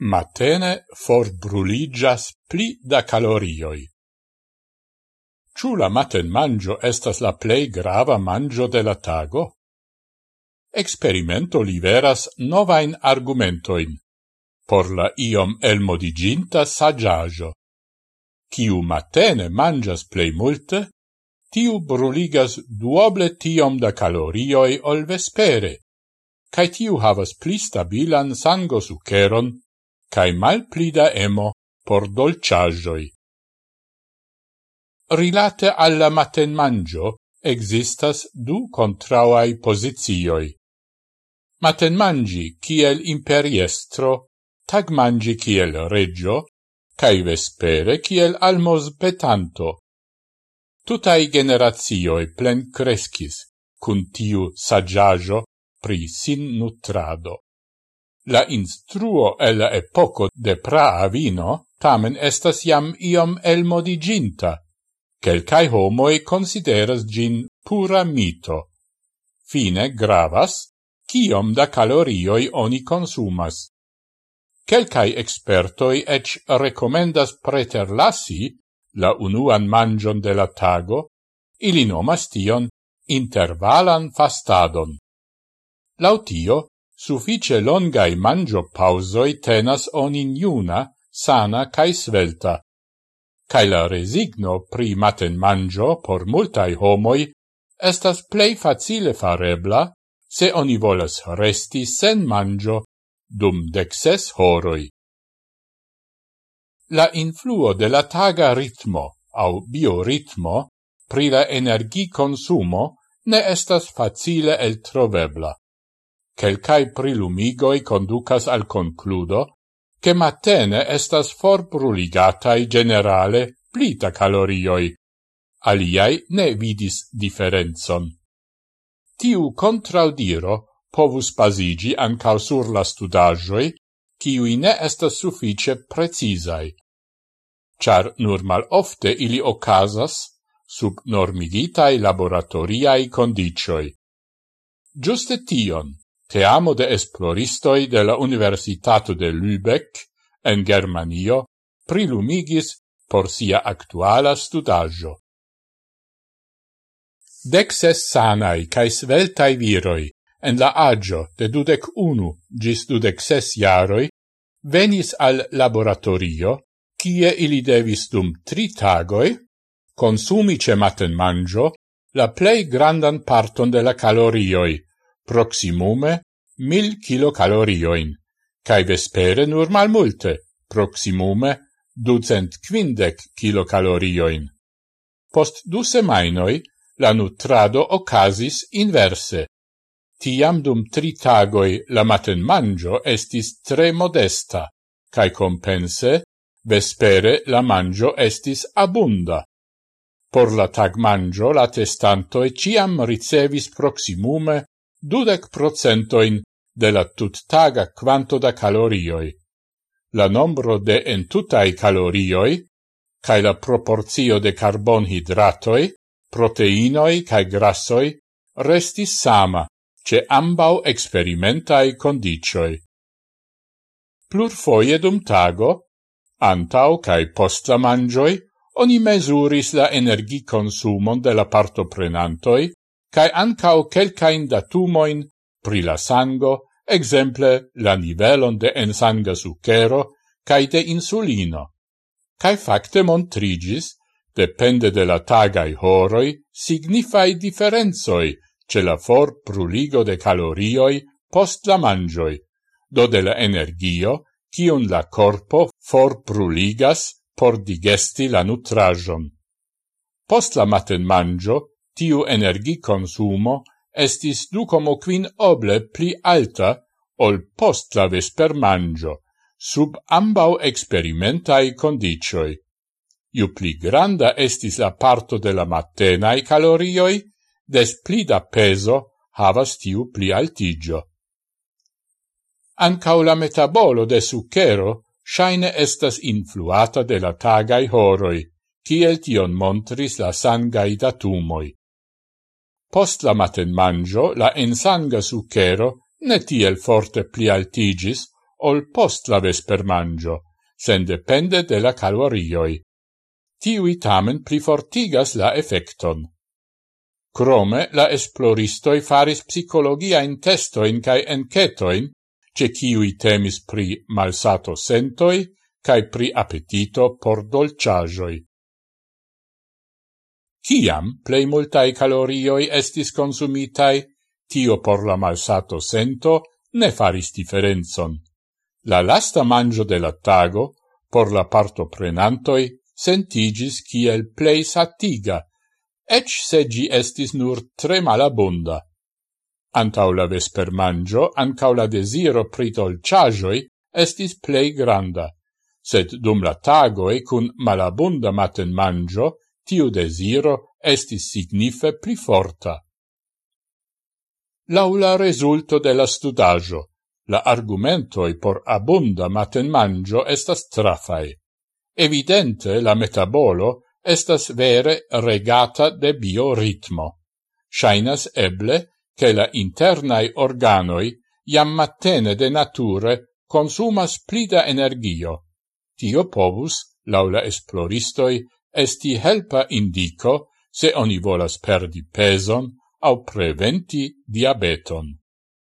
matene forbruligas pli da calorioi. Ciù la maten mangio estas la plei grava mangio de la tago? Experimento liveras novain argumentoin por la iom elmodiginta saggiajo. Ciu matene mangias plei multe, tiu bruligas duoble tiom da calorioi ol vespere, cae tiu havas pli stabilan sango suceron cae malpli da emo por dolciagioi. Rilate alla maten mangio existas du contrauai posizioi. Maten mangi kiel imperiestro, tag mangi kiel regio, cae vespere kiel almos petanto. Tutai generazioi plen crescis, cun tiu saggiajo pri sin nutrado. La instruo el la epoco de praavino tamen estas jam iom elmodiginta. Quelcae homoi consideras gin pura mito. Fine gravas, ciom da calorioi oni consumas. Quelcae expertoi ec recomendas preterlasi la unuan mangion de la tago, ili nomas tion intervalan fastadon. Lautio, Suffice longai mangio pausoi tenas onin iuna, sana cae svelta. Cae la resigno pri maten mangio por multai homoi estas plei facile farebla se oni volas resti sen mangio dum dexes horoi. La influo de la taga ritmo au bioritmo pri la energi consumo ne estas facile el trovebla quelcae prilumigoi conducas al concludo che matene estas forbruligatai generale plita calorioi. Aliai ne vidis differenzon. Tiu contraudiro povus basigi ancao sur la studagioi, ciui ne estas suffice precisai. Char nur mal ofte ili ocasas sub normigitai laboratoriai condicioi. Giuste tion Te amo de esploristoi de la Universitato de Lübeck en Germanio prilumigis por sia actuala studaggio. Dexes sanai cae sveltai viroi en la agio de dudec unu gis dudec ses jaroi venis al laboratorio, cie ili devis dum tri tagoi consumice maten mangio la plei grandan parton de la calorioi proximume mil kilocalorioin, cae vespere nur mal multe, proximume ducent quindec kilocalorioin. Post du semainoi la nutrado ocasis inverse. Tiam dum tri tagoi la maten mangio estis tre modesta, cae compense vespere la mangio estis abunda. Por la tag mangio la testantoi ciam ricevis proximume dudec procentoin de la tuttaga quanto da calorioi. La nombro de entutai calorioi, cae la proporzio de carbonhidratoi, proteinoi cae grassoi, restis sama, ce ambau experimentai condicioi. Plur foie dum tago, antau cae posta mangioi, oni mesuris la energi consumon de la partoprenantoi cae ancao quelcain datumoin pri la sango, exemple la nivelon de ensanga sucero cae de insulino. Cae facte montrigis, depende de la tagai horoi, signifai differenzoi ce la for pruligo de calorioi post la mangioi, do de la energio, cion la corpo for pruligas por digesti la nutrajon. Post la maten mangio, tiu energi consumo estis du como quin oble pli alta ol post la vesper mangio, sub ambau experimentai condicioi. Iu pli granda estis la parto de la matenae calorioi, des pli da peso havas tiu pli altigio. Ancau la metabolo de succhero shaine estas influata de la tagai horoi, kiel tion montris la sangai datumoi. Post la maten mangio la ensanga succhero ne tiel forte pli altigis ol post la vesper mangio, sen depende de la calorioi. Tiui tamen pli fortigas la effecton. Crome la esploristoi faris psicologia in testoin cae encetoin, ce ciui temis pri malsato sentoi cae pri appetito por dolciagioi. Ciam plei multae calorioi estis consumitai, tio por la malsato sento ne faris differenzon. La lasta mangio de la tago, por la parto prenantoi, sentigis kiel plei satiga, ec se gi estis nur tre malabunda. Antau la vesper mangio, ancau la desiro pritol dolciagioi estis plei granda, sed dum la tagoe cun malabunda maten mangio tiu desiro estis signife pli forta. Laula resulto de la studaggio, la argumentoi por abunda matenmangio estas trafai. Evidente la metabolo estas vere regata de bioritmo. Shainas eble che la internai organoi iam mattene de nature consumas plida energio. Tio povus, laula esploristoi, esti helpa indico se oni volas perdi peson au preventi diabeton.